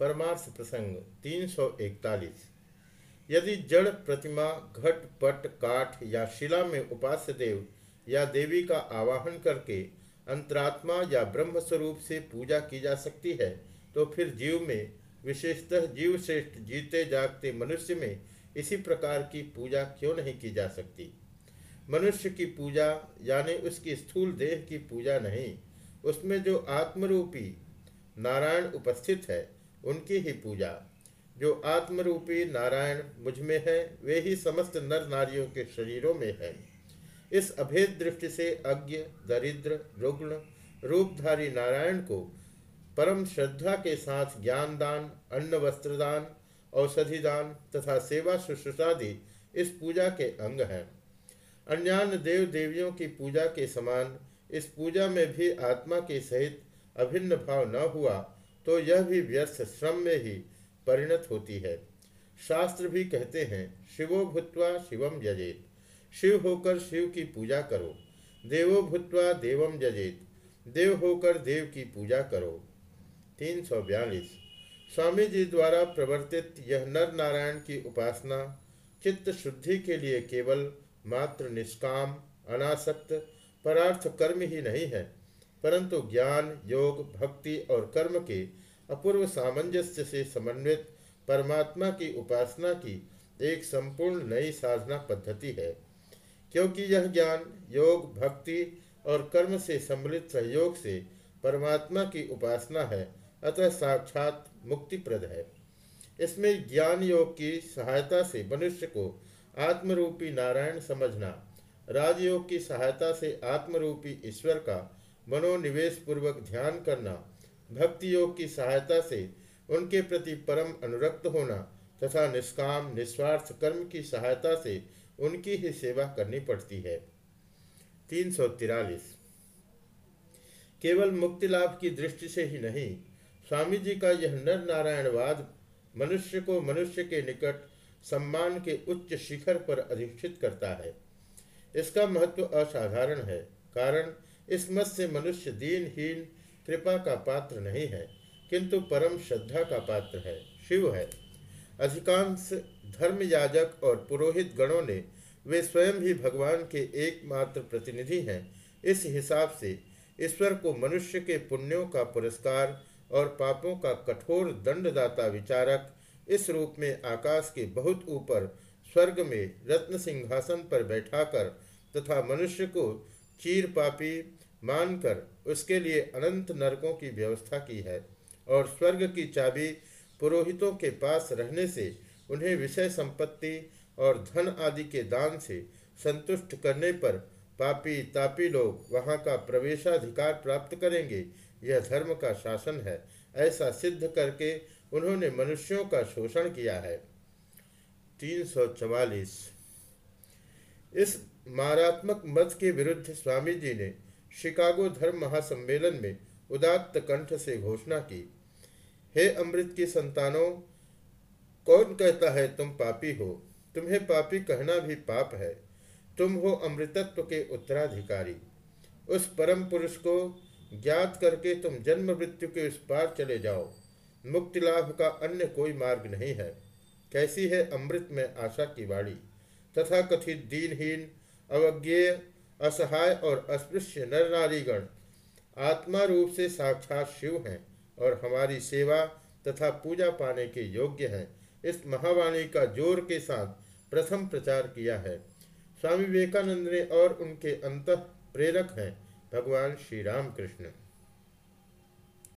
परमार्थ प्रसंग 341 यदि जड़ प्रतिमा घट, पट, काठ या शिला में उपास्य देव या देवी का आवाहन करके अंतरात्मा या ब्रह्म स्वरूप से पूजा की जा सकती है तो फिर जीव में, विशेषतः जीव श्रेष्ठ जीते जागते मनुष्य में, इसी प्रकार की पूजा क्यों नहीं की जा सकती? मनुष्य की पूजा, यानी उसकी स्थूल देह की पूजा नहीं, उसमें जो आत्मरूपी नारायण उपस्थित है उनकी ही पूजा। जो आत्मरूपी नारायण मुझमें है, वे ही समस्त नर नारियों के शरीरों में है। इस अभेद दृष्टि से अज्ञ, दरिद्र, रुग्ण, रूपधारी नारायण को परम श्रद्धा के साथ ज्ञान दान अन्न वस्त्रदान औषधि दान तथा सेवा शुश्रूषादि इस पूजा के अंग हैं। अन्यान्य देव देवियों की पूजा के समान इस पूजा में भी आत्मा के सहित अभिन्न भाव न हुआ तो यह भी व्यर्थ श्रम में ही परिणत होती है। शास्त्र भी कहते हैं, शिवो भूतवा शिवम जजेत शिव होकर शिव की पूजा करो, देवो भूतवा देवम जजेत देव होकर देव की पूजा करो। तीन सौ बयालीस। स्वामी जी द्वारा प्रवर्तित यह नर नारायण की उपासना चित्त शुद्धि के लिए केवल मात्र निष्काम, अनासक्त, परार्थ कर्म ही नहीं है। परंतु ज्ञान, योग, भक्ति और कर्म के अपूर्व सामंजस्य से समन्वित परमात्मा की उपासना की एक संपूर्ण नई साधना पद्धति है। क्योंकि यह ज्ञान, योग, भक्ति और कर्म से सम्मिलित सहयोग से परमात्मा की उपासना है, अतः साक्षात मुक्तिप्रद है। इसमें ज्ञान योग की सहायता से मनुष्य को आत्मरूपी नारायण समझना, राजयोग की सहायता से आत्मरूपी ईश्वर का मनोनिवेश पूर्वक ध्यान करना भक्ति योग की सहायता से उनके प्रति परम अनुरक्त होना तथा निष्काम, निस्वार्थ कर्म की सहायता से उनकी ही सेवा करनी पड़ती है। तीन केवल मुक्ति लाभ की दृष्टि से ही नहीं, स्वामी जी का यह नर नारायणवाद मनुष्य को मनुष्य के निकट सम्मान के उच्च शिखर पर अधिष्ठित करता है। इसका महत्व असाधारण है, कारण इस मत से मनुष्य दीनहीन, कृपा का पात्र नहीं है, किंतु परम श्रद्धा का पात्र है, शिव है। अधिकांश धर्म याजक और पुरोहित गणों ने, वे स्वयं भी भगवान के एकमात्र प्रतिनिधि हैं। इस हिसाब से, ईश्वर को मनुष्य के पुण्यों का पुरस्कार और पापों का कठोर दंडदाता विचारक, इस रूप में आकाश के बहुत ऊपर, स्वर्ग में रत्न सिंहासन पर बैठाकर तथा मनुष्य को चीर पापी मानकर उसके लिए अनंत नरकों की व्यवस्था की है और स्वर्ग की चाबी पुरोहितों के पास रहने से उन्हें विषय संपत्ति और धन आदि के दान से संतुष्ट करने पर पापी तापी लोग वहाँ का प्रवेशाधिकार प्राप्त करेंगे। यह धर्म का शासन है। ऐसा सिद्ध करके उन्होंने मनुष्यों का शोषण किया है। तीन सौ चवालीस इस मारात्मक मत के विरुद्ध स्वामी जी ने शिकागो धर्म महासम्मेलन में उदात्त कंठ से घोषणा की। हे अमृत की संतानों, कौन कहता है तुम पापी हो? तुम्हें पापी कहना भी पाप है। तुम हो अमृतत्व के उत्तराधिकारी। उस परम पुरुष को ज्ञात करके तुम जन्म मृत्यु के उस पार चले जाओ। मुक्ति लाभ का अन्य कोई मार्ग नहीं है। कैसी है अमृत में आशा की वाणी? तथा कथित दीनहीन, अवज्ञेय, असहाय और अस्पृश्य नर नारीगण आत्मा रूप से साक्षात शिव हैं और हमारी सेवा तथा पूजा पाने के योग्य हैं। इस महावाणी का ज़ोर के साथ प्रथम प्रचार किया है। स्वामी विवेकानंद ने और उनके अंत प्रेरक हैं, भगवान श्री राम कृष्ण